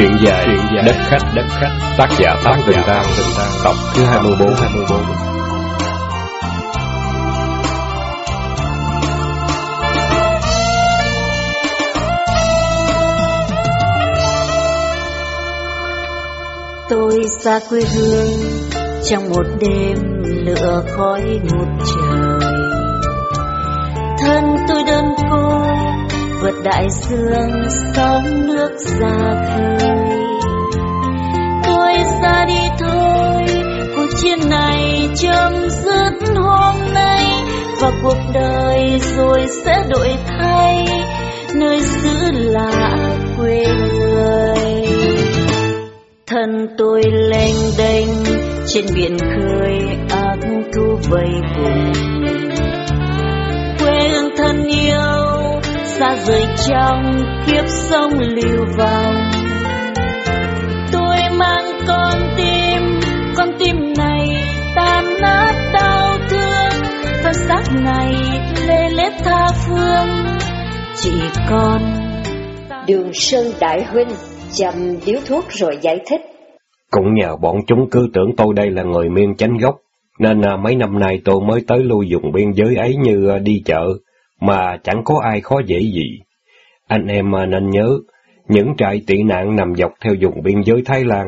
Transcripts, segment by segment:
Truyện dài, Truyện dài. Đất khách, Đất khách. Tác giả Tác Bình Tam, Tập thứ 24, 24 Tôi xa quê hương trong một đêm lửa khói một trời. Thân tôi đơn côi vượt đại dương, sóng nước ra khơi tôi ra đi thôi, cuộc chiến này chấm dứt hôm nay, và cuộc đời rồi sẽ đổi thay, nơi xứ lạ quê người. Thân tôi lênh đênh, trên biển khơi ác thu vây cùng xa rời trong kiếp sống lưu vong. Tôi mang con tim con tim này tan nát đau thương. Thân xác này lê lết tha phương chỉ còn đường sơn đại huynh chầm điếu thuốc rồi giải thích. Cũng nhờ bọn chúng cứ tưởng tôi đây là người miên chánh gốc, nên à, mấy năm nay tôi mới tới lưu dùng biên giới ấy như à, đi chợ, mà chẳng có ai khó dễ gì. Anh em nên nhớ, những trại tị nạn nằm dọc theo vùng biên giới Thái Lan,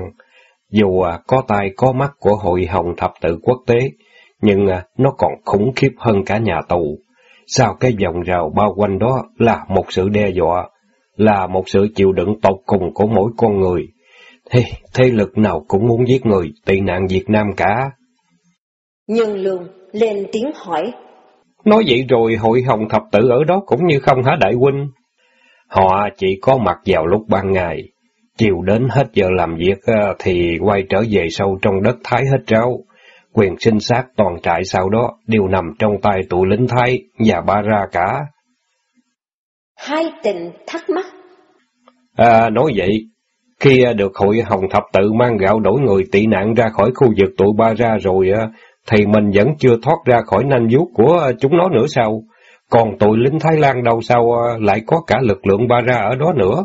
dù à, có tai có mắt của Hội Hồng Thập tự Quốc tế, nhưng à, nó còn khủng khiếp hơn cả nhà tù. Sau cái vòng rào bao quanh đó là một sự đe dọa, là một sự chịu đựng tột cùng của mỗi con người. Thế, thế lực nào cũng muốn giết người, tị nạn Việt Nam cả. Nhưng Lương lên tiếng hỏi. Nói vậy rồi hội hồng thập tử ở đó cũng như không hả đại huynh? Họ chỉ có mặt vào lúc ban ngày, chiều đến hết giờ làm việc thì quay trở về sâu trong đất Thái hết ráo. Quyền sinh sát toàn trại sau đó đều nằm trong tay tụi lính Thái và ba ra cả. Hai tình thắc mắc. À, nói vậy, khi được hội Hồng Thập Tự mang gạo đổi người tị nạn ra khỏi khu vực tụi ba ra rồi, à, thì mình vẫn chưa thoát ra khỏi nanh vuốt của chúng nó nữa sao? Còn tụi lính Thái Lan đâu sao ờ, lại có cả lực lượng ba ra ở đó nữa?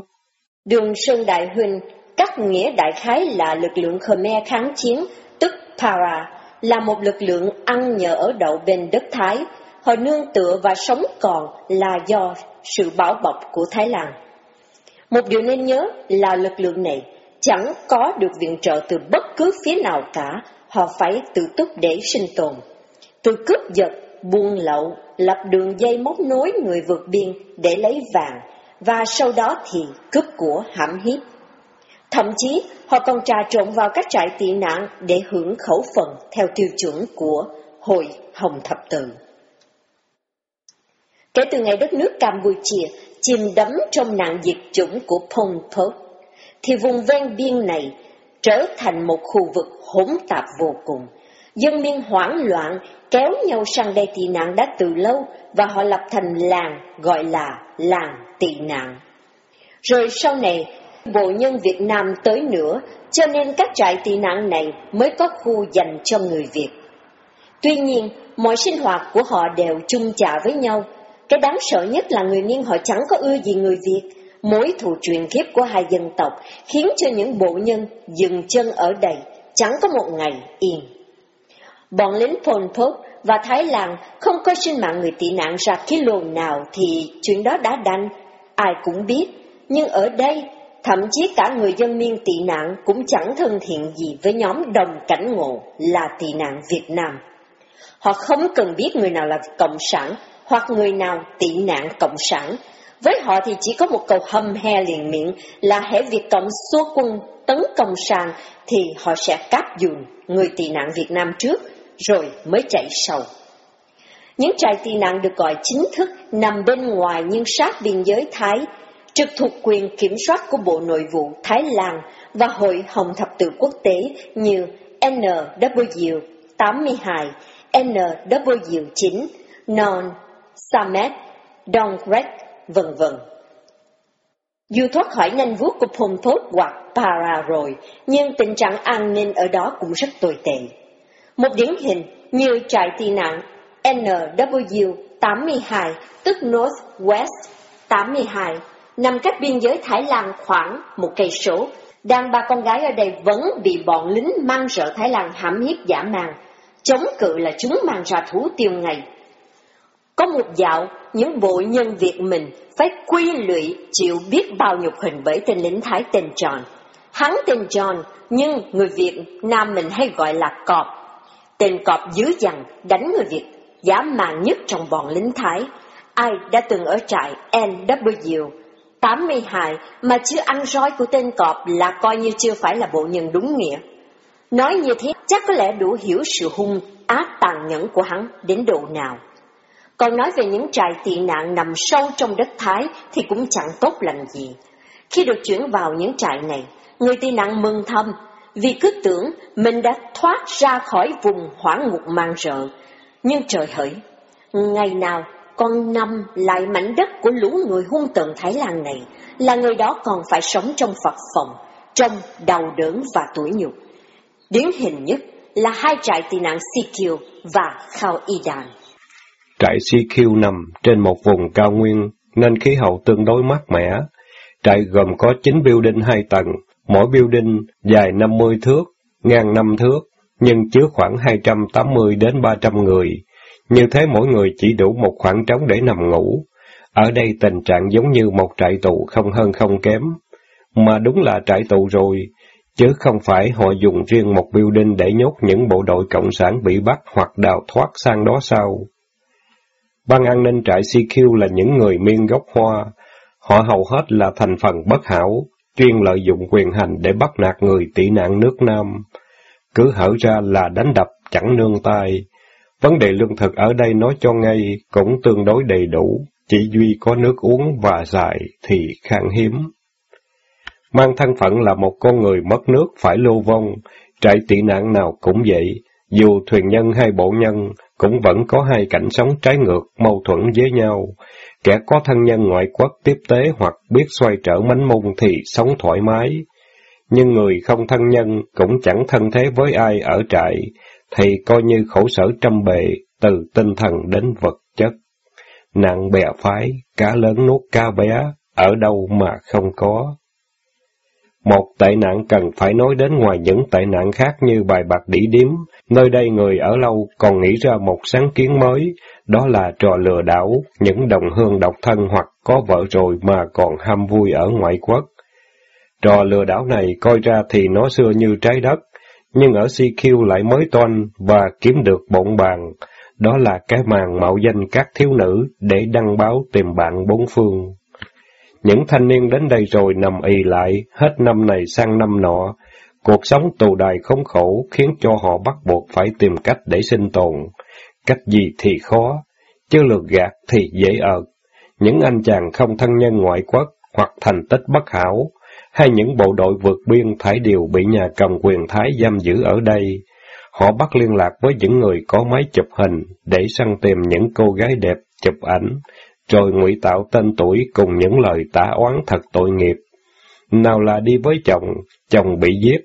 Đường Sơn Đại Huynh, cắt nghĩa đại khái là lực lượng Khmer kháng chiến, tức Para, là một lực lượng ăn nhờ ở đậu bên đất Thái. Họ nương tựa và sống còn là do sự bảo bọc của Thái Lan. Một điều nên nhớ là lực lượng này chẳng có được viện trợ từ bất cứ phía nào cả, họ phải tự túc để sinh tồn. Từ cướp giật, buôn lậu, lập đường dây móc nối người vượt biên để lấy vàng, và sau đó thì cướp của hãm hiếp. Thậm chí, họ còn trà trộn vào các trại tị nạn để hưởng khẩu phần theo tiêu chuẩn của Hội Hồng Thập Tự. Kể từ ngày đất nước Campuchia chìm đắm trong nạn diệt chủng của Pol Pot, thì vùng ven biên này trở thành một khu vực hỗn tạp vô cùng. Dân miên hoảng loạn kéo nhau sang đây tị nạn đã từ lâu và họ lập thành làng gọi là làng tị nạn. Rồi sau này, bộ nhân Việt Nam tới nữa, cho nên các trại tị nạn này mới có khu dành cho người Việt. Tuy nhiên, mọi sinh hoạt của họ đều chung chạ với nhau, cái đáng sợ nhất là người Miên họ chẳng có ưa gì người Việt. Mối thù truyền kiếp của hai dân tộc khiến cho những bộ nhân dừng chân ở đây, chẳng có một ngày yên. Bọn lính Pol Pot và Thái Lan không có sinh mạng người tị nạn ra khí lồn nào thì chuyện đó đã đành, ai cũng biết. Nhưng ở đây, thậm chí cả người dân miên tị nạn cũng chẳng thân thiện gì với nhóm đồng cảnh ngộ là tị nạn Việt Nam. Họ không cần biết người nào là Cộng sản hoặc người nào tị nạn cộng sản. Với họ thì chỉ có một câu hầm he liền miệng là hễ Việt Cộng xua quân tấn công sàn thì họ sẽ cáp dùn người tị nạn Việt Nam trước rồi mới chạy sau. Những trại tị nạn được gọi chính thức nằm bên ngoài nhưng sát biên giới Thái, trực thuộc quyền kiểm soát của Bộ Nội vụ Thái Lan và Hội Hồng Thập tự Quốc tế như NW 82, NW 9, Non Samet, Dongrek, vân vân. Dù thoát khỏi nhanh vuốt của Pol thốt hoặc Para rồi, nhưng tình trạng an ninh ở đó cũng rất tồi tệ. Một điển hình như trại tị nạn NW 82, tức North West 82, nằm cách biên giới Thái Lan khoảng một cây số, đàn bà con gái ở đây vẫn bị bọn lính mang rợ Thái Lan hãm hiếp giả mang, chống cự là chúng mang ra thú tiêu ngày. Có một dạo, những bộ nhân Việt mình phải quy lụy chịu biết bao nhục hình bởi tên lính Thái tên John. Hắn tên John, nhưng người Việt Nam mình hay gọi là Cọp. Tên Cọp dữ dằn, đánh người Việt, giả màng nhất trong bọn lính Thái. Ai đã từng ở trại NW 82 mà chưa ăn roi của tên Cọp là coi như chưa phải là bộ nhân đúng nghĩa. Nói như thế chắc có lẽ đủ hiểu sự hung ác tàn nhẫn của hắn đến độ nào. Còn nói về những trại tị nạn nằm sâu trong đất Thái thì cũng chẳng tốt lành gì. Khi được chuyển vào những trại này, người tị nạn mừng thầm vì cứ tưởng mình đã thoát ra khỏi vùng hỏa ngục mang rợ. Nhưng trời hỡi, ngày nào con nằm lại mảnh đất của lũ người hung tợn Thái Lan này, là người đó còn phải sống trong Phật phòng, trong đau đớn và tuổi nhục. Điển hình nhất là hai trại tị nạn Sikyo và Khao Idan. Trại CQ nằm trên một vùng cao nguyên nên khí hậu tương đối mát mẻ. Trại gồm có 9 building 2 tầng, mỗi building dài 50 thước, ngang 5 thước, nhưng chứa khoảng 280 đến 300 người. Như thế mỗi người chỉ đủ một khoảng trống để nằm ngủ. Ở đây tình trạng giống như một trại tù không hơn không kém. Mà đúng là trại tù rồi, chứ không phải họ dùng riêng một building để nhốt những bộ đội cộng sản bị bắt hoặc đào thoát sang đó sau. Ban an ninh trại CQ là những người miên gốc hoa. Họ hầu hết là thành phần bất hảo, chuyên lợi dụng quyền hành để bắt nạt người tị nạn nước Nam. Cứ hở ra là đánh đập chẳng nương tay. Vấn đề lương thực ở đây nói cho ngay cũng tương đối đầy đủ, chỉ duy có nước uống và dài thì khan hiếm. Mang thân phận là một con người mất nước phải lưu vong, trại tị nạn nào cũng vậy, dù thuyền nhân hay bộ nhân, cũng vẫn có hai cảnh sống trái ngược, mâu thuẫn với nhau. Kẻ có thân nhân ngoại quốc tiếp tế hoặc biết xoay trở mánh mông thì sống thoải mái. Nhưng người không thân nhân cũng chẳng thân thế với ai ở trại, thì coi như khổ sở trăm bề, từ tinh thần đến vật chất. Nặng bè phái, cá lớn nuốt cá bé, ở đâu mà không có. Một tệ nạn cần phải nói đến ngoài những tệ nạn khác như bài bạc đỉ điếm, nơi đây người ở lâu còn nghĩ ra một sáng kiến mới, đó là trò lừa đảo, những đồng hương độc thân hoặc có vợ rồi mà còn ham vui ở ngoại quốc. Trò lừa đảo này coi ra thì nó xưa như trái đất, nhưng ở CQ lại mới toan và kiếm được bộn bàn, đó là cái màn mạo danh các thiếu nữ để đăng báo tìm bạn bốn phương. Những thanh niên đến đây rồi nằm y lại, hết năm này sang năm nọ. Cuộc sống tù đài không khổ khiến cho họ bắt buộc phải tìm cách để sinh tồn. Cách gì thì khó, chứ lượt gạt thì dễ ợt. Những anh chàng không thân nhân ngoại quốc hoặc thành tích bất hảo, hay những bộ đội vượt biên thải điều bị nhà cầm quyền Thái giam giữ ở đây. Họ bắt liên lạc với những người có máy chụp hình để săn tìm những cô gái đẹp chụp ảnh, rồi ngụy tạo tên tuổi cùng những lời tả oán thật tội nghiệp. Nào là đi với chồng, chồng bị giết,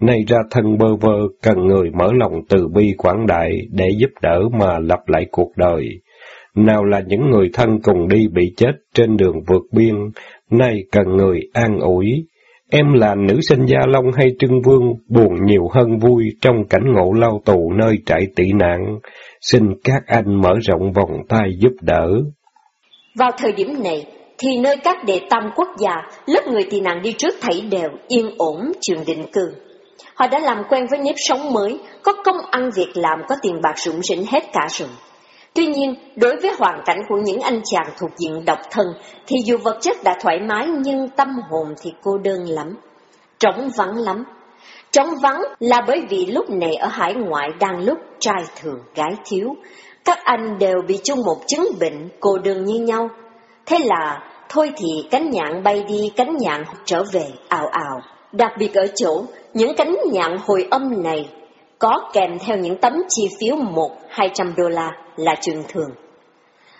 nay ra thân bơ vơ cần người mở lòng từ bi quảng đại để giúp đỡ mà lập lại cuộc đời. Nào là những người thân cùng đi bị chết trên đường vượt biên, nay cần người an ủi. Em là nữ sinh Gia Long hay Trưng Vương, buồn nhiều hơn vui trong cảnh ngộ lao tù nơi trại tị nạn. Xin các anh mở rộng vòng tay giúp đỡ. Vào thời điểm này, thì nơi các đệ tam quốc gia, lớp người tị nạn đi trước thảy đều yên ổn trường định cư. Họ đã làm quen với nếp sống mới, có công ăn việc làm, có tiền bạc rủng rỉnh hết cả rồi. Tuy nhiên, đối với hoàn cảnh của những anh chàng thuộc diện độc thân, thì dù vật chất đã thoải mái nhưng tâm hồn thì cô đơn lắm, trống vắng lắm. Trống vắng là bởi vì lúc này ở hải ngoại đang lúc trai thường gái thiếu, các anh đều bị chung một chứng bệnh cô đơn như nhau. Thế là, thôi thì cánh nhạn bay đi, cánh nhạn trở về, ào ào. Đặc biệt ở chỗ, những cánh nhạn hồi âm này có kèm theo những tấm chi phiếu một hai trăm đô la là trường thường.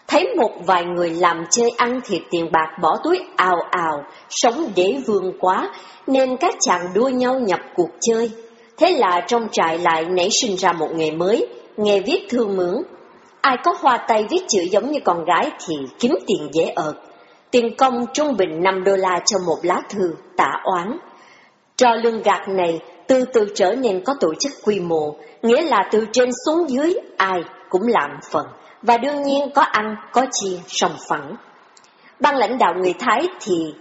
Thấy một vài người làm chơi ăn thiệt tiền bạc bỏ túi ào ào, sống đế vương quá, nên các chàng đua nhau nhập cuộc chơi. Thế là trong trại lại nảy sinh ra một nghề mới, nghề viết thư mướn. Ai có hoa tay viết chữ giống như con gái thì kiếm tiền dễ ợt. Tiền công trung bình 5 đô la cho một lá thư, tả oán. Trò lương gạt này từ từ trở nên có tổ chức quy mô, nghĩa là từ trên xuống dưới ai cũng làm phần, và đương nhiên có ăn, có chia, sòng phẳng. Ban lãnh đạo người Thái thì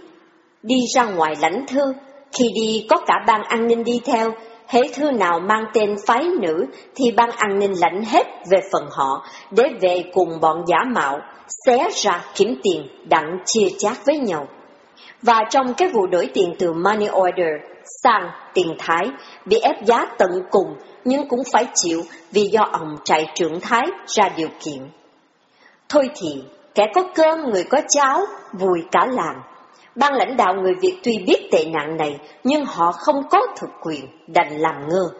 đi ra ngoài lãnh thư, khi đi có cả ban an ninh đi theo, hễ thư nào mang tên phái nữ thì ban an ninh lãnh hết về phần họ để về cùng bọn giả mạo, xé ra kiếm tiền đặng chia chác với nhau. Và trong cái vụ đổi tiền từ money order sang tiền Thái bị ép giá tận cùng nhưng cũng phải chịu vì do ông trại trưởng Thái ra điều kiện. Thôi thì, kẻ có cơm người có cháo, vui cả làng. Ban lãnh đạo người Việt tuy biết tệ nạn này, nhưng họ không có thực quyền, đành làm ngơ.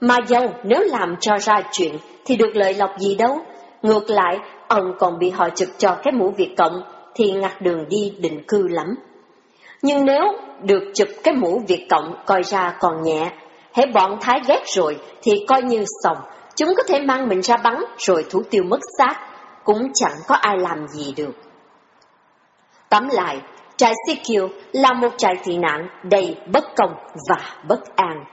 Mà dâu nếu làm cho ra chuyện thì được lợi lộc gì đâu. Ngược lại, ông còn bị họ trực cho cái mũ Việt Cộng thì ngặt đường đi định cư lắm. Nhưng nếu được chụp cái mũ Việt Cộng coi ra còn nhẹ, hễ bọn Thái ghét rồi thì coi như xong, chúng có thể mang mình ra bắn rồi thủ tiêu mất xác, cũng chẳng có ai làm gì được. Tóm lại, trại Sikiu là một trại tị nạn đầy bất công và bất an.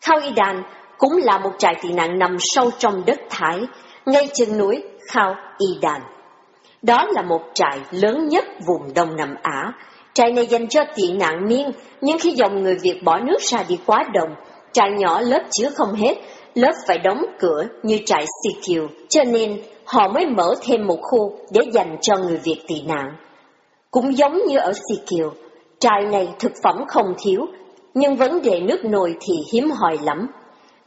Khao Idan cũng là một trại tị nạn nằm sâu trong đất Thái, ngay chân núi Khao Idan. Đó là một trại lớn nhất vùng Đông Nam Á, Trại này dành cho tị nạn miên, nhưng khi dòng người Việt bỏ nước ra đi quá đông, trại nhỏ lớp chứa không hết, lớp phải đóng cửa như trại Sikiu, cho nên họ mới mở thêm một khu để dành cho người Việt tị nạn. Cũng giống như ở Sikiu, trại này thực phẩm không thiếu, nhưng vấn đề nước nồi thì hiếm hoi lắm.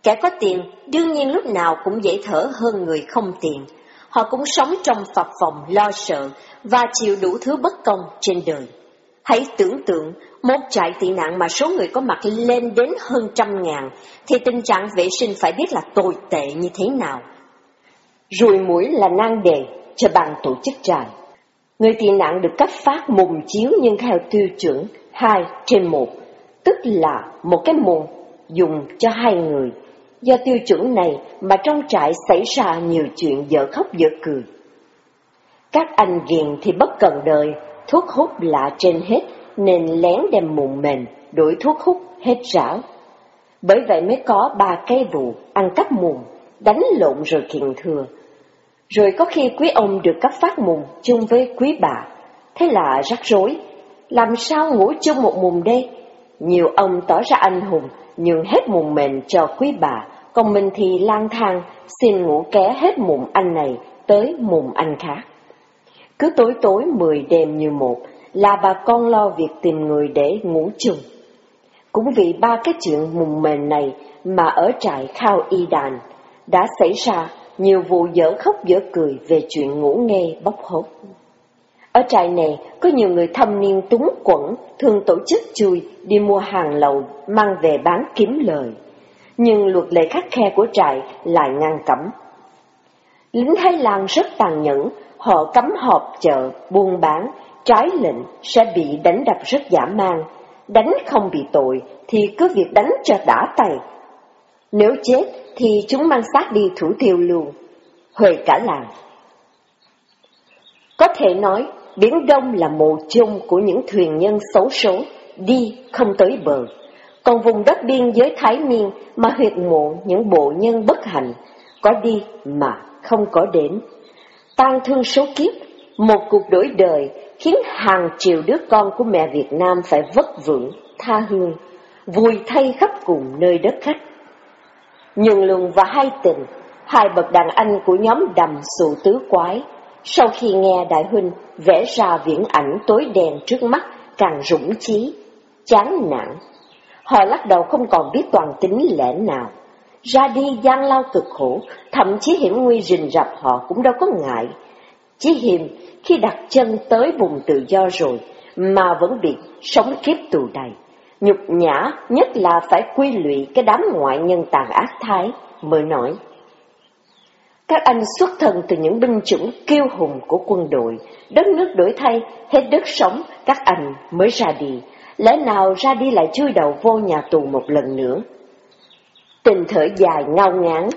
Kẻ có tiền đương nhiên lúc nào cũng dễ thở hơn người không tiền. Họ cũng sống trong phập phòng lo sợ và chịu đủ thứ bất công trên đời. Hãy tưởng tượng một trại tị nạn mà số người có mặt lên đến hơn trăm ngàn, thì tình trạng vệ sinh phải biết là tồi tệ như thế nào. Rùi mũi là nan đề cho ban tổ chức trại. Người tị nạn được cấp phát mùng chiếu nhưng theo tiêu chuẩn 2 trên 1, tức là một cái mùng dùng cho hai người. Do tiêu chuẩn này mà trong trại xảy ra nhiều chuyện dở khóc dở cười. Các anh ghiền thì bất cần đời, thuốc hút lạ trên hết nên lén đem mùng mền, đổi thuốc hút hết rảo. Bởi vậy mới có ba cây vụ ăn cắp mùng, đánh lộn rồi kiện thừa. Rồi có khi quý ông được cấp phát mùng chung với quý bà, thế là rắc rối. Làm sao ngủ chung một mùng đây? Nhiều ông tỏ ra anh hùng, nhường hết mùng mền cho quý bà, còn mình thì lang thang xin ngủ ké hết mùng anh này tới mùng anh khác. Cứ tối tối mười đêm như một là bà con lo việc tìm người để ngủ chung. Cũng vì ba cái chuyện mùng mền này mà ở trại Khao Y Đàn đã xảy ra nhiều vụ dở khóc dở cười về chuyện ngủ nghe bốc hốt. Ở trại này có nhiều người thâm niên túng quẩn thường tổ chức chui đi mua hàng lậu mang về bán kiếm lời. Nhưng luật lệ khắc khe của trại lại ngăn cấm. Lính Thái Lan rất tàn nhẫn, họ cấm họp chợ, buôn bán, trái lệnh sẽ bị đánh đập rất giả man. Đánh không bị tội thì cứ việc đánh cho đã tay. Nếu chết thì chúng mang xác đi thủ tiêu luôn, Huệ cả làng. Có thể nói, Biển Đông là mộ chung của những thuyền nhân xấu số, đi không tới bờ. Còn vùng đất biên giới Thái Miên mà huyệt mộ những bộ nhân bất hạnh, có đi mà không có đến tan thương số kiếp, một cuộc đổi đời khiến hàng triệu đứa con của mẹ Việt Nam phải vất vưởng, tha hương, vùi thay khắp cùng nơi đất khách. Nhường lùng và hai tình, hai bậc đàn anh của nhóm đầm sụ tứ quái, sau khi nghe Đại Huynh vẽ ra viễn ảnh tối đen trước mắt càng rủng chí, chán nản. Họ lắc đầu không còn biết toàn tính lẽ nào ra đi gian lao cực khổ, thậm chí hiểm nguy rình rập họ cũng đâu có ngại. Chỉ hiểm khi đặt chân tới vùng tự do rồi, mà vẫn bị sống kiếp tù đầy. Nhục nhã nhất là phải quy lụy cái đám ngoại nhân tàn ác thái, mới nói. Các anh xuất thân từ những binh chủng kiêu hùng của quân đội, đất nước đổi thay, hết đất sống, các anh mới ra đi. Lẽ nào ra đi lại chui đầu vô nhà tù một lần nữa? Tình thở dài ngao ngán.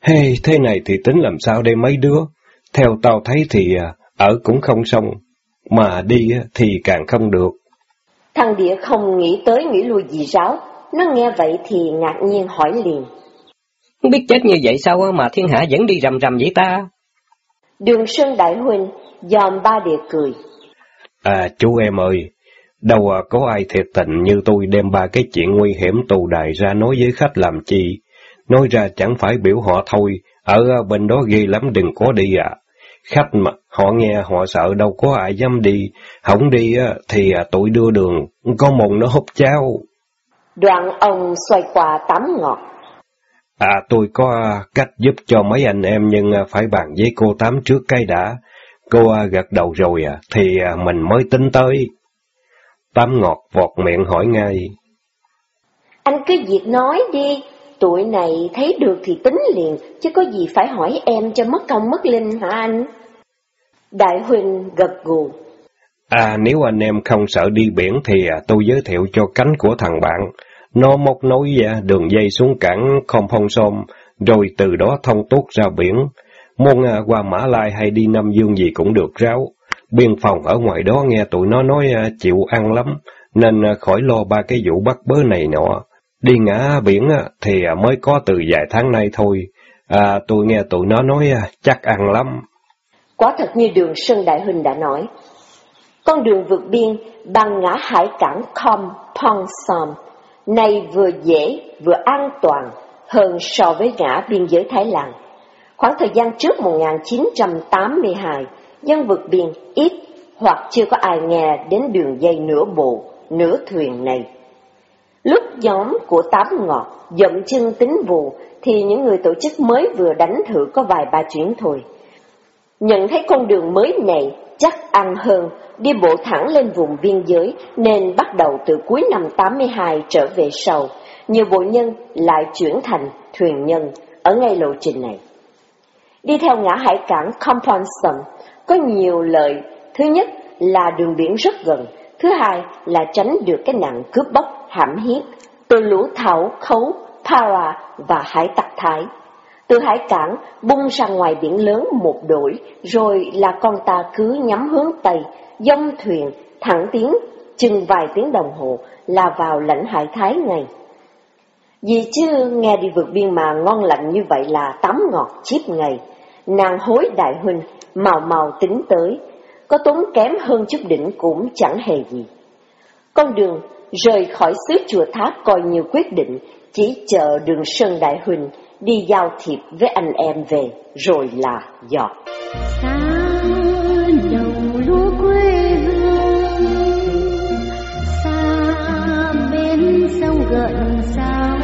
Hey, thế này thì tính làm sao đây mấy đứa? Theo tao thấy thì à, ở cũng không xong, mà đi thì càng không được. Thằng địa không nghĩ tới nghĩ lui gì ráo, nó nghe vậy thì ngạc nhiên hỏi liền. Biết chết như vậy sao mà thiên hạ vẫn đi rầm rầm vậy ta? Đường Sơn Đại Huynh dòm ba địa cười. À chú em ơi, đâu có ai thiệt tình như tôi đem ba cái chuyện nguy hiểm tù đài ra nói với khách làm chi. Nói ra chẳng phải biểu họ thôi, ở bên đó ghi lắm đừng có đi à. Khách mà, họ nghe họ sợ đâu có ai dám đi, không đi thì tụi đưa đường, có mồm nó hút cháo. Đoạn ông xoay qua tắm ngọt. À tôi có cách giúp cho mấy anh em nhưng phải bàn với cô Tám trước cái đã. Cô gật đầu rồi à, thì mình mới tính tới. Tám ngọt vọt miệng hỏi ngay. Anh cứ việc nói đi, tuổi này thấy được thì tính liền, chứ có gì phải hỏi em cho mất công mất linh hả anh? Đại huynh gật gù. À nếu anh em không sợ đi biển thì à, tôi giới thiệu cho cánh của thằng bạn. Nó móc nối à, đường dây xuống cảng không phong xôm, rồi từ đó thông tốt ra biển. Muốn à, qua Mã Lai hay đi Nam Dương gì cũng được ráo. Biên phòng ở ngoài đó nghe tụi nó nói chịu ăn lắm, nên khỏi lo ba cái vụ bắt bớ này nọ. Đi ngã biển thì à, mới có từ vài tháng nay thôi. À, tôi nghe tụi nó nói à, chắc ăn lắm. Quá thật như đường Sơn Đại Huynh đã nói. Con đường vượt biên bằng ngã hải cảng Com Pong Som này vừa dễ vừa an toàn hơn so với ngã biên giới Thái Lan. Khoảng thời gian trước 1982, dân vượt biên ít hoặc chưa có ai nghe đến đường dây nửa bộ, nửa thuyền này. Lúc nhóm của Tám Ngọt dậm chân tính vụ thì những người tổ chức mới vừa đánh thử có vài ba chuyến thôi. Nhận thấy con đường mới này chắc ăn hơn, đi bộ thẳng lên vùng biên giới nên bắt đầu từ cuối năm 82 trở về sau, nhiều bộ nhân lại chuyển thành thuyền nhân ở ngay lộ trình này. Đi theo ngã hải cảng Componsum có nhiều lợi, thứ nhất là đường biển rất gần, thứ hai là tránh được cái nạn cướp bóc, hãm hiếp từ lũ thảo, khấu, para và hải tặc thái. Từ hải cảng bung ra ngoài biển lớn một đổi rồi là con ta cứ nhắm hướng Tây, dông thuyền, thẳng tiến, chừng vài tiếng đồng hồ là vào lãnh hải Thái ngay. Vì chứ nghe đi vượt biên mà ngon lạnh như vậy là tắm ngọt chip ngày, nàng hối đại huynh, màu màu tính tới, có tốn kém hơn chút đỉnh cũng chẳng hề gì. Con đường rời khỏi xứ chùa tháp coi như quyết định, chỉ chờ đường Sơn Đại Huynh đi giao thiệp với anh em về, rồi là dọt. Xa đầu lúa quê hương, xa bên sông gợn sao,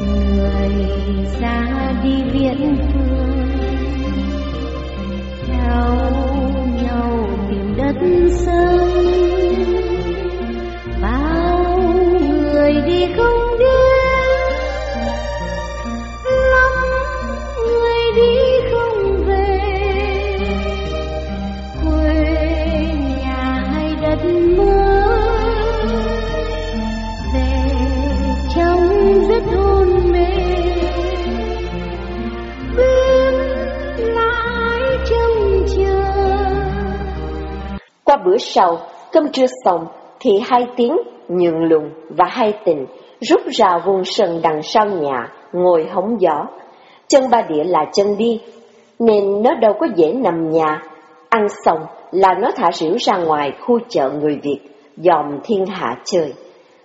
người ra đi viễn phương, theo nhau tìm đất sông, Qua bữa sau, cơm trưa xong, thì hai tiếng nhường lùng và hai tình rút ra vùng sân đằng sau nhà, ngồi hóng gió. Chân ba địa là chân đi, nên nó đâu có dễ nằm nhà. Ăn xong là nó thả rỉu ra ngoài khu chợ người Việt, dòm thiên hạ chơi.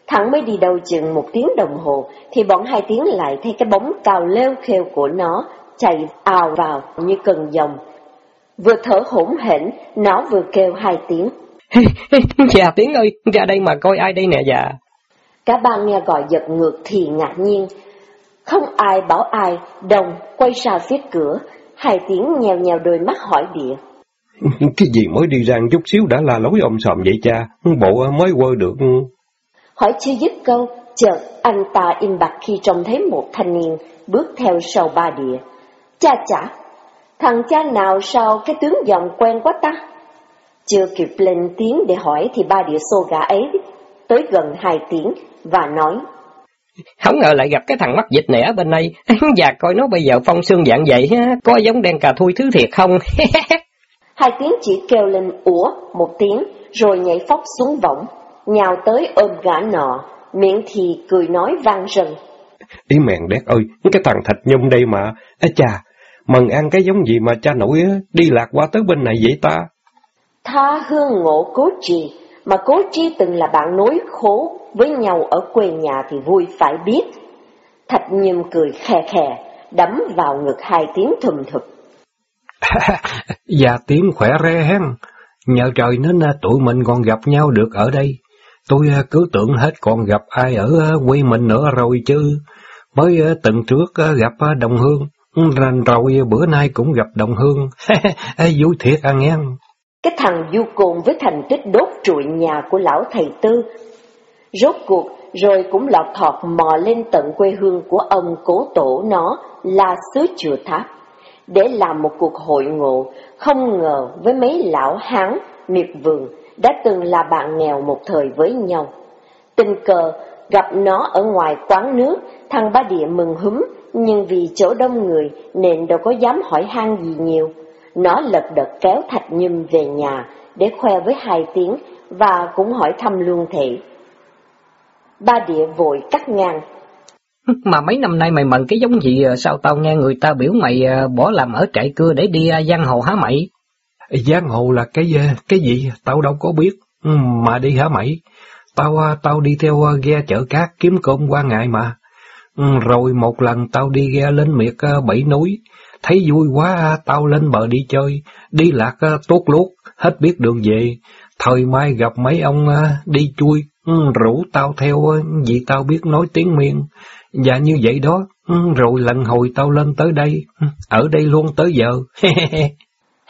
Thẳng mới đi đâu chừng một tiếng đồng hồ, thì bọn hai tiếng lại thấy cái bóng cao leo khêu của nó chạy ào vào như cần dòng, Vừa thở hổn hển, nó vừa kêu hai tiếng. Dạ tiếng ơi, ra đây mà coi ai đây nè dạ. Cả ba nghe gọi giật ngược thì ngạc nhiên. Không ai bảo ai, đồng quay ra phía cửa, hai tiếng nhèo nhèo đôi mắt hỏi địa. Cái gì mới đi ra chút xíu đã la lối om sòm vậy cha, bộ mới quơ được. Hỏi chưa dứt câu, chợt anh ta im bặt khi trông thấy một thanh niên bước theo sau ba địa. Cha chả, Thằng cha nào sao cái tướng giọng quen quá ta? Chưa kịp lên tiếng để hỏi thì ba địa xô gã ấy tới gần hai tiếng và nói. Không ngờ lại gặp cái thằng mắc dịch này ở bên đây, và coi nó bây giờ phong xương dạng vậy, có giống đen cà thui thứ thiệt không? hai tiếng chỉ kêu lên ủa một tiếng, rồi nhảy phóc xuống võng, nhào tới ôm gã nọ, miệng thì cười nói vang rần. Ý mèn đét ơi, cái thằng thạch nhung đây mà, Ê chà, mần ăn cái giống gì mà cha nội đi lạc qua tới bên này vậy ta? Tha hương ngộ cố trì, mà cố chi từng là bạn nối khố với nhau ở quê nhà thì vui phải biết. Thạch nhâm cười khe khe, đấm vào ngực hai tiếng thùm thụp. Dạ tiếng khỏe re hen, nhờ trời nên à, tụi mình còn gặp nhau được ở đây. Tôi à, cứ tưởng hết còn gặp ai ở à, quê mình nữa rồi chứ. Mới à, từng trước gặp đồng hương, ừ, rành rồi bữa nay cũng gặp đồng hương. Vui thiệt à nghe. Cái thằng du cồn với thành tích đốt trụi nhà của lão thầy tư. Rốt cuộc rồi cũng lọt thọt mò lên tận quê hương của ông cố tổ nó là xứ chùa tháp để làm một cuộc hội ngộ, không ngờ với mấy lão hán miệt vườn đã từng là bạn nghèo một thời với nhau. Tình cờ gặp nó ở ngoài quán nước, thằng ba địa mừng húm, nhưng vì chỗ đông người nên đâu có dám hỏi han gì nhiều. Nó lật đật kéo Thạch Nhâm về nhà để khoe với hai tiếng và cũng hỏi thăm luôn thị. Ba địa vội cắt ngang. Mà mấy năm nay mày mận cái giống gì à? sao tao nghe người ta biểu mày à, bỏ làm ở trại cưa để đi à, giang hồ hả mày? Giang hồ là cái ờ, cái gì tao đâu có biết, ừ, mà đi hả mày? Tao ờ, tao đi theo ờ, ghe chở cát kiếm cơm qua ngày mà. Ừ, rồi một lần tao đi ghe lên miệt bảy núi, thấy vui quá tao lên bờ đi chơi, đi lạc tốt lốt, hết biết đường về. Thời mai gặp mấy ông đi chui, ừ, rủ tao theo vì tao biết nói tiếng miền Dạ như vậy đó, rồi lần hồi tao lên tới đây, ở đây luôn tới giờ.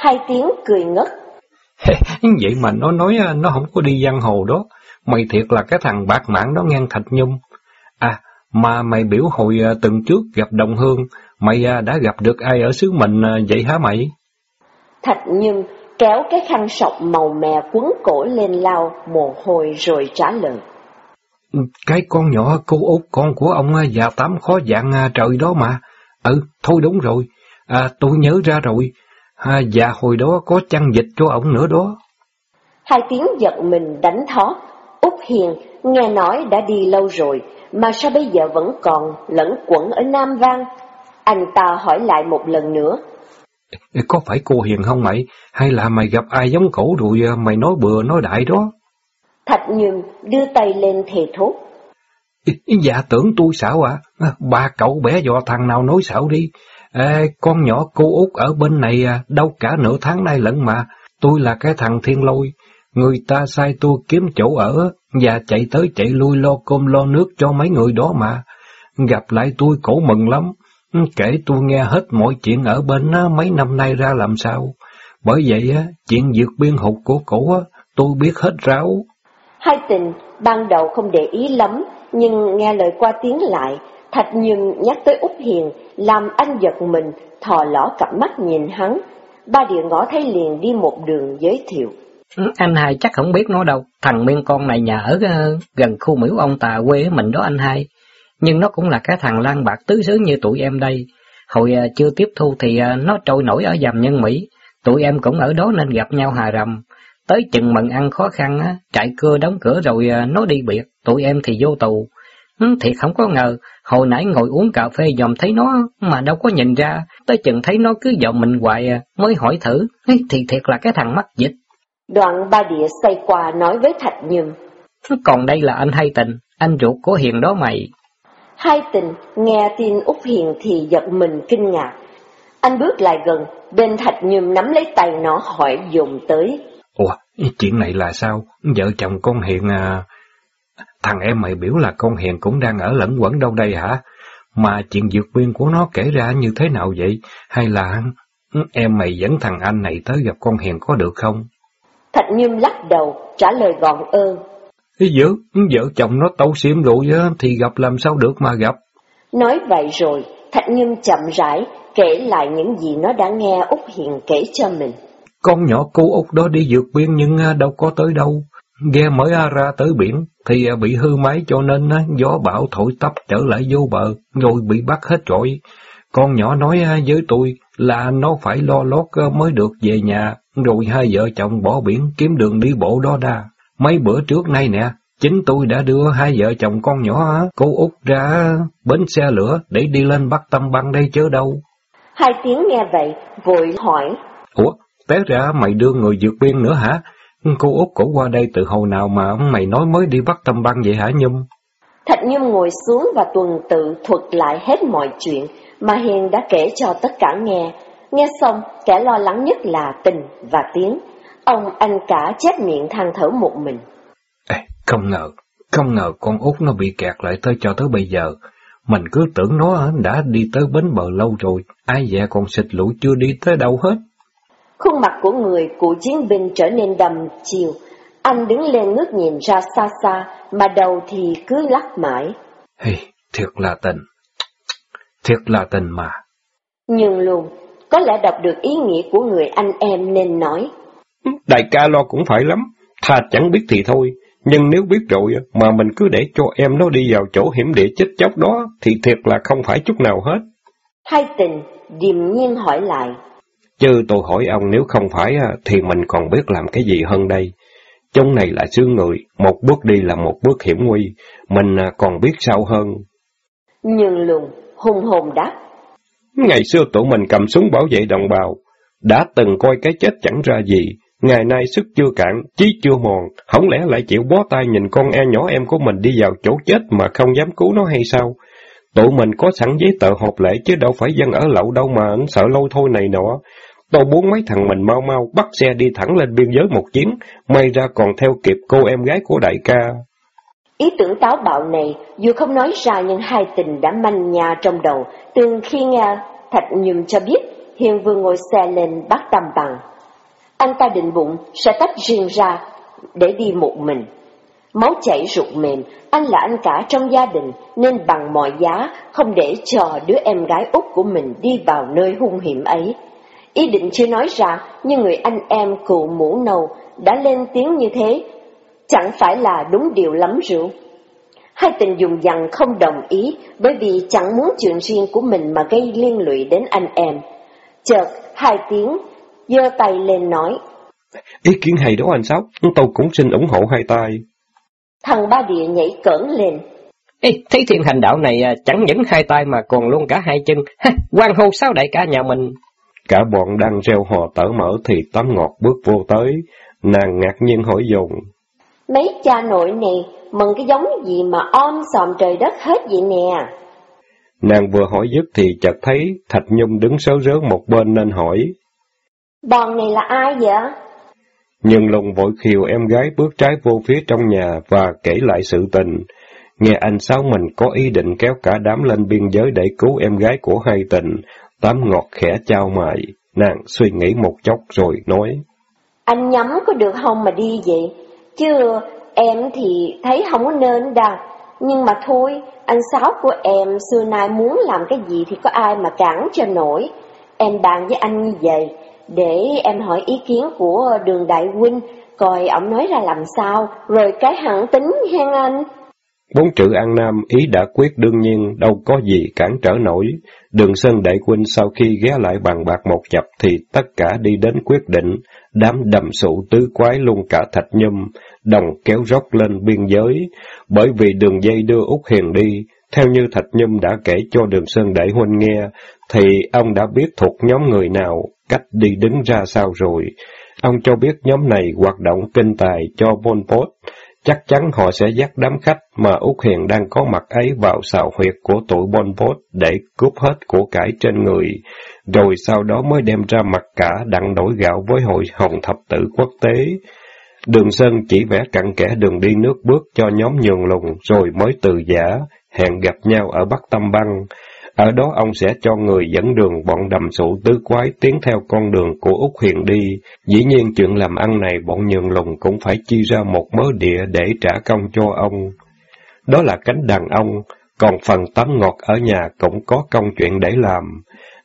Hai tiếng cười ngất. vậy mà nó nói à, nó không có đi giang hồ đó, mày thiệt là cái thằng bạc mãn đó ngang thạch nhung. À, mà mày biểu hồi à, từng trước gặp đồng hương, mày à, đã gặp được ai ở xứ mình vậy hả mày? Thạch nhung kéo cái khăn sọc màu mè quấn cổ lên lao, mồ hôi rồi trả lời. Cái con nhỏ cô út con của ông già tám khó dạng trời đó mà. Ừ, thôi đúng rồi. À, tôi nhớ ra rồi. À, già hồi đó có chăn dịch cho ông nữa đó. Hai tiếng giận mình đánh thó. Út Hiền nghe nói đã đi lâu rồi, mà sao bây giờ vẫn còn lẫn quẩn ở Nam Vang? Anh ta hỏi lại một lần nữa. Có phải cô Hiền không mày? Hay là mày gặp ai giống cổ rồi à, mày nói bừa nói đại đó? Thạch Nhung đưa tay lên thề thốt. Dạ tưởng tôi xảo à? Ba cậu bé dò thằng nào nói xảo đi. Ê, con nhỏ cô út ở bên này à, đâu cả nửa tháng nay lẫn mà. Tôi là cái thằng thiên lôi. Người ta sai tôi kiếm chỗ ở và chạy tới chạy lui lo cơm lo nước cho mấy người đó mà. Gặp lại tôi cổ mừng lắm. Ừ, kể tôi nghe hết mọi chuyện ở bên mấy năm nay ra làm sao. Bởi vậy, chuyện vượt biên hụt của cổ tôi biết hết ráo. Hai tình ban đầu không để ý lắm, nhưng nghe lời qua tiếng lại, Thạch Nhưng nhắc tới Úc Hiền, làm anh giật mình, thò lỏ cặp mắt nhìn hắn. Ba địa ngõ thấy liền đi một đường giới thiệu. Ừ, anh hai chắc không biết nó đâu, thằng miên con này nhà ở ờ, gần khu miễu ông tà quê mình đó anh hai. Nhưng nó cũng là cái thằng lan bạc tứ xứ như tụi em đây. Hồi ờ, chưa tiếp thu thì ờ, nó trôi nổi ở dầm nhân Mỹ, tụi em cũng ở đó nên gặp nhau hà rầm. Tới chừng mừng ăn khó khăn á, chạy cưa đóng cửa rồi nó đi biệt, tụi em thì vô tù. Thiệt không có ngờ, hồi nãy ngồi uống cà phê dòm thấy nó mà đâu có nhìn ra, tới chừng thấy nó cứ dòm mình hoài à, mới hỏi thử, thì thiệt là cái thằng mắc dịch. Đoạn ba địa xoay qua nói với Thạch Nhung. Còn đây là anh Hai Tình, anh ruột của Hiền đó mày. Hai Tình nghe tin Úc Hiền thì giật mình kinh ngạc. Anh bước lại gần, bên Thạch Nhung nắm lấy tay nó hỏi dùng tới. Ủa, chuyện này là sao? Vợ chồng con Hiền à... Thằng em mày biểu là con Hiền cũng đang ở lẫn quẩn đâu đây hả? Mà chuyện dược viên của nó kể ra như thế nào vậy? Hay là em mày dẫn thằng anh này tới gặp con Hiền có được không? Thạch Nhâm lắc đầu, trả lời gọn ơn. Vợ, vợ chồng nó tấu xiêm rồi thì gặp làm sao được mà gặp. Nói vậy rồi, Thạch Nhâm chậm rãi kể lại những gì nó đã nghe Úc Hiền kể cho mình. Con nhỏ cô Út đó đi vượt biên nhưng à, đâu có tới đâu. Ghe mới ra tới biển thì à, bị hư máy cho nên gió bão thổi tấp trở lại vô bờ, rồi bị bắt hết trội. Con nhỏ nói với tôi là nó phải lo lót mới được về nhà, rồi hai vợ chồng bỏ biển kiếm đường đi bộ đó đa. Mấy bữa trước nay nè, chính tôi đã đưa hai vợ chồng con nhỏ cô út ra bến xe lửa để đi lên Bắc Tâm Băng đây chứ đâu. Hai tiếng nghe vậy, vội hỏi. Ủa, té ra mày đưa người vượt biên nữa hả? Cô út cổ qua đây từ hồi nào mà mày nói mới đi Bắc Tâm Băng vậy hả Nhung? Thạch Nhung ngồi xuống và tuần tự thuật lại hết mọi chuyện mà Hiền đã kể cho tất cả nghe. Nghe xong, kẻ lo lắng nhất là tình và tiếng. Ông anh cả chép miệng than thở một mình. Ê, không ngờ, không ngờ con út nó bị kẹt lại tới cho tới bây giờ. Mình cứ tưởng nó đã đi tới bến bờ lâu rồi, ai dè còn xịt lũ chưa đi tới đâu hết. Khuôn mặt của người cựu chiến binh trở nên đầm chiều. Anh đứng lên ngước nhìn ra xa xa, mà đầu thì cứ lắc mãi. Hey, thiệt là tình. Thiệt là tình mà. Nhưng luôn, có lẽ đọc được ý nghĩa của người anh em nên nói. Đại ca lo cũng phải lắm, thà chẳng biết thì thôi, nhưng nếu biết rồi mà mình cứ để cho em nó đi vào chỗ hiểm địa chết chóc đó thì thiệt là không phải chút nào hết. Hai tình điềm nhiên hỏi lại. Chứ tôi hỏi ông nếu không phải thì mình còn biết làm cái gì hơn đây. Trong này là xứ người, một bước đi là một bước hiểm nguy, mình còn biết sao hơn. Nhưng lùng, hùng hồn đáp. Ngày xưa tụi mình cầm súng bảo vệ đồng bào, đã từng coi cái chết chẳng ra gì, ngày nay sức chưa cạn, chí chưa mòn, không lẽ lại chịu bó tay nhìn con e nhỏ em của mình đi vào chỗ chết mà không dám cứu nó hay sao? Tụi mình có sẵn giấy tờ hợp lệ chứ đâu phải dân ở lậu đâu mà anh sợ lâu thôi này nọ. Tôi muốn mấy thằng mình mau mau bắt xe đi thẳng lên biên giới một chuyến, may ra còn theo kịp cô em gái của đại ca. Ý tưởng táo bạo này, dù không nói ra nhưng hai tình đã manh nhà trong đầu, từ khi nghe Thạch nhung cho biết Hiền vừa ngồi xe lên bắt tam bằng. Anh ta định bụng sẽ tách riêng ra để đi một mình. Máu chảy ruột mềm, anh là anh cả trong gia đình nên bằng mọi giá không để cho đứa em gái út của mình đi vào nơi hung hiểm ấy. Ý định chưa nói ra, nhưng người anh em cụ mũ nâu đã lên tiếng như thế, chẳng phải là đúng điều lắm rượu. Hai tình dùng dằn không đồng ý, bởi vì chẳng muốn chuyện riêng của mình mà gây liên lụy đến anh em. Chợt, hai tiếng, giơ tay lên nói. Ý kiến hay đó anh Sáu, tôi cũng xin ủng hộ hai tay. Thằng ba địa nhảy cỡn lên. Ê, thấy thiên hành đạo này chẳng những hai tay mà còn luôn cả hai chân. Ha, quan hô sao đại ca nhà mình. Cả bọn đang reo hò tở mở thì tấm ngọt bước vô tới, nàng ngạc nhiên hỏi dùng. Mấy cha nội nè, mừng cái giống gì mà om sòm trời đất hết vậy nè. Nàng vừa hỏi dứt thì chợt thấy Thạch Nhung đứng sớ rớ một bên nên hỏi. Bọn này là ai vậy? Nhưng lùng vội khiều em gái bước trái vô phía trong nhà và kể lại sự tình. Nghe anh Sáu mình có ý định kéo cả đám lên biên giới để cứu em gái của hai tình, tám ngọt khẽ trao mày. Nàng suy nghĩ một chốc rồi nói. Anh nhắm có được không mà đi vậy? Chứ em thì thấy không có nên đâu. Nhưng mà thôi, anh Sáu của em xưa nay muốn làm cái gì thì có ai mà cản cho nổi. Em bàn với anh như vậy, để em hỏi ý kiến của đường đại huynh, coi ổng nói ra làm sao, rồi cái hẳn tính hen anh. Bốn chữ An Nam ý đã quyết đương nhiên đâu có gì cản trở nổi. Đường Sơn Đại Huynh sau khi ghé lại bàn bạc một chập thì tất cả đi đến quyết định, đám đầm sụ tứ quái luôn cả thạch nhâm, đồng kéo róc lên biên giới, bởi vì đường dây đưa Úc Hiền đi, theo như Thạch Nhâm đã kể cho Đường Sơn Đại Huynh nghe, thì ông đã biết thuộc nhóm người nào, cách đi đứng ra sao rồi. Ông cho biết nhóm này hoạt động kinh tài cho Pol Pot, chắc chắn họ sẽ dắt đám khách mà Úc Hiền đang có mặt ấy vào xào huyệt của tụi Bon Pot để cướp hết của cải trên người, rồi sau đó mới đem ra mặt cả đặng đổi gạo với hội Hồng Thập Tử Quốc tế. Đường Sơn chỉ vẽ cặn kẽ đường đi nước bước cho nhóm nhường lùng rồi mới từ giả, hẹn gặp nhau ở Bắc Tâm Băng. Ở đó ông sẽ cho người dẫn đường bọn đầm sụ tứ quái tiến theo con đường của Úc Hiền đi. Dĩ nhiên chuyện làm ăn này bọn nhường lùng cũng phải chi ra một mớ địa để trả công cho ông. Đó là cánh đàn ông, còn phần tắm ngọt ở nhà cũng có công chuyện để làm.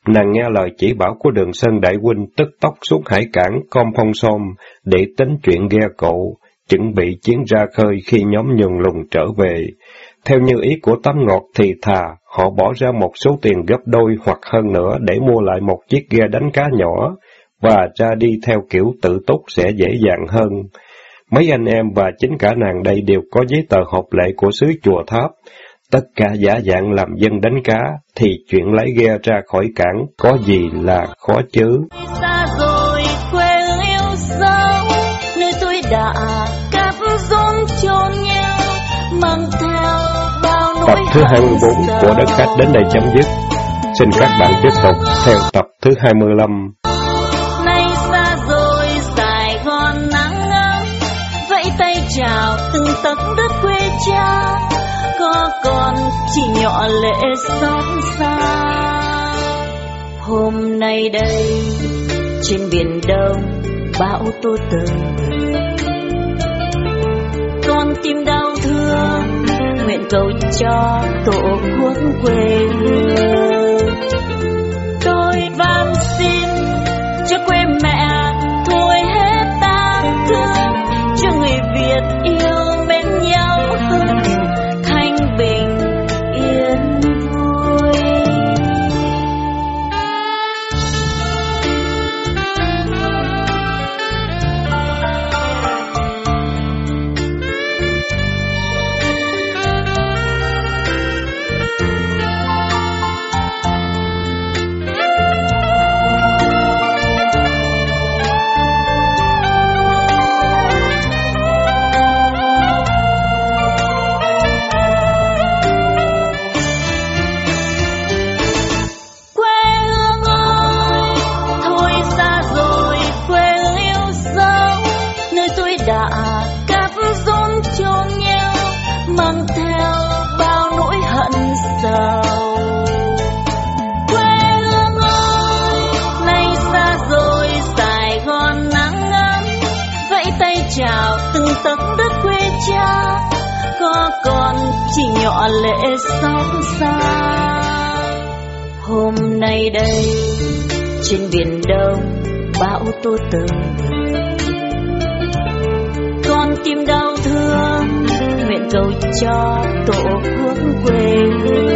Nàng nghe lời chỉ bảo của đường Sơn Đại Huynh tức tốc xuống hải cảng Com Phong Som để tính chuyện ghe cộ, chuẩn bị chiến ra khơi khi nhóm nhường lùng trở về. theo như ý của tấm ngọt thì thà họ bỏ ra một số tiền gấp đôi hoặc hơn nữa để mua lại một chiếc ghe đánh cá nhỏ và ra đi theo kiểu tự túc sẽ dễ dàng hơn. Mấy anh em và chính cả nàng đây đều có giấy tờ hợp lệ của xứ chùa tháp. Tất cả giả dạng làm dân đánh cá, thì chuyện lấy ghe ra khỏi cảng có gì là khó chứ. Xa rồi quê yêu dấu, nơi tôi đã cắp rốn chôn nhau, mang theo Tập thứ 24 của Đất Khách đến đây chấm dứt. Xin các bạn tiếp tục theo tập thứ 25. Nay xa rồi Sài Gòn nắng ấm, vẫy tay chào từng tấc đất quê cha, có còn chỉ nhỏ lệ xót xa. Hôm nay đây trên biển đông bão tố tơi con tim đau thương nguyện cầu cho tổ quốc quê hương. Lệ xót xa. Hôm nay đây, trên biển đông, bão tố tơi con tim đau thương, nguyện cầu cho tổ quốc quê hương.